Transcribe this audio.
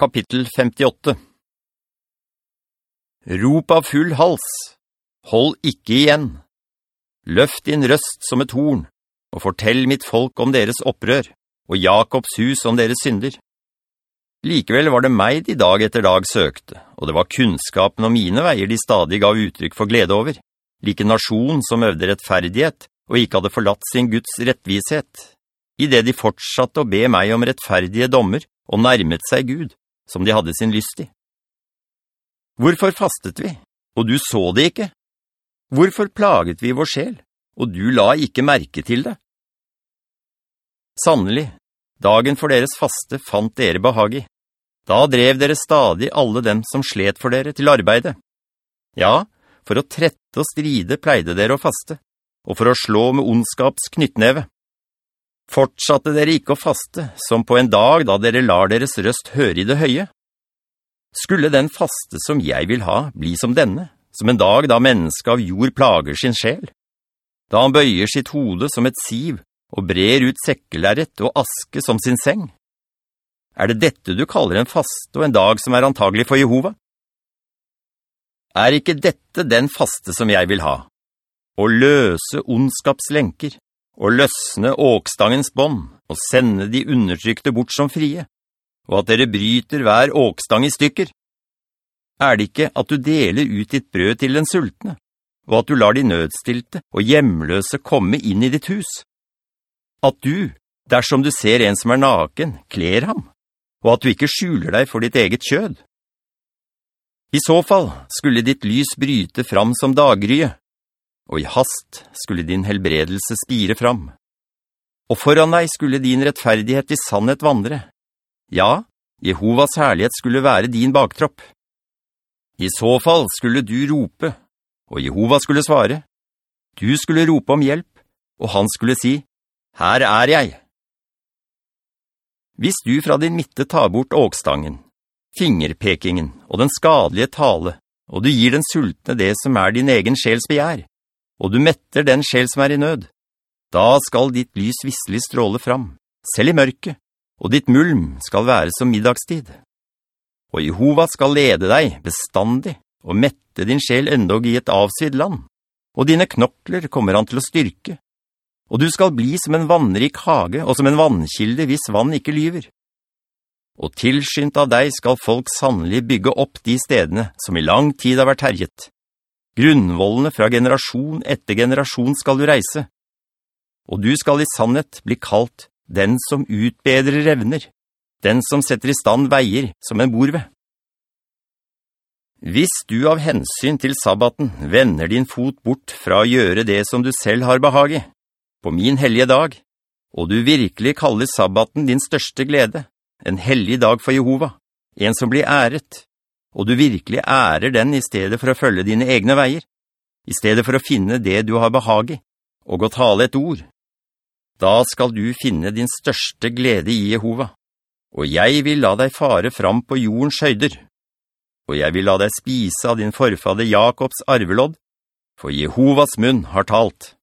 Kapittel 58 Rop av full hals, hold ikke igjen. Løft din røst som et horn, og fortell mitt folk om deres opprør, og Jakobs hus om deres synder. Likevel var det meg de dag etter dag søkte, og det var kunnskapen om mine veier de stadig gav uttrykk for glede over, like nasjon som øvde rettferdighet, og ikke hadde forlatt sin Guds rettvishet, i det de fortsatte å be meg om rettferdige dommer, og nærmet seg Gud som de hadde sin lyst i. Hvorfor fastet vi, og du så det ikke? Hvorfor plaget vi vår sjel, og du la ikke merke til det? Sannelig, dagen for deres faste fant dere behag i. Da drev dere stadig alle dem som slet for dere til arbeidet. Ja, for å trette og stride pleide dere å faste, og for å slå med ondskaps knyttneve fortsatte dere ikke å faste, som på en dag da dere lar deres røst høre i det høye? Skulle den faste som jeg vil ha bli som denne, som en dag da menneske av jord plager sin sjel? Da han bøyer sitt hode som et siv, og brer ut sekkelæret og aske som sin seng? Er det dette du kaller en faste og en dag som er antagelig for Jehova? Er ikke dette den faste som jeg vil ha? Å løse ondskapslenker, og løsne åkstangens bånd, og sende de undertrykte bort som frie, og at dere bryter hver åkstang i stykker? Er det ikke at du deler ut ditt brød til den sultne, og at du lar de nødstilte og hjemløse komme inn i ditt hus? At du, dersom du ser en som er naken, kler ham, og at du ikke skjuler deg for ditt eget kjød? I så fall skulle ditt lys bryte fram som daggryet, og i hast skulle din helbredelse spire fram. Og foran deg skulle din rettferdighet i sannhet vandre. Ja, Jehovas herlighet skulle være din baktropp. I så fall skulle du rope, og Jehova skulle svare. Du skulle rope om hjelp, og han skulle si, «Her er jeg!» Hvis du fra din midte tar bort åkstangen, fingerpekingen og den skadelige tale, og du gir den sultne det som er din egen sjels begjær, og du metter den sjel som er i nød, da skal ditt lys visselig stråle fram, selv i mørket, og ditt mulm skal være som middagstid. Og Jehova skal lede deg bestandig, og mette din sjel endog i et avsvidd land, og dine knokler kommer han til å styrke. Og du skal bli som en vannrik hage, og som en vannkilde hvis vann ikke lyver. Og tilskynt av deg skal folk sannelig bygge opp de stedene som i lang tid har vært herjet, Grunnvollene fra generasjon etter generasjon skal du reise, og du skal i sannhet bli kalt den som utbedrer revner, den som setter i stand veier som en bor ved. Hvis du av hensyn til sabbaten vender din fot bort fra å gjøre det som du selv har behag på min hellige dag, og du virkelig kaller sabbaten din største glede, en hellig dag for Jehova, en som blir æret, og du virkelig ærer den i stedet for å følge dine egne veier, i stedet for å finne det du har behag i, og å tale et ord. Da skal du finne din største glede i Jehova, og jeg vil la deg fare fram på jordens høyder, og jeg vil la deg spise av din forfader Jakobs arvelodd, for Jehovas munn har talt.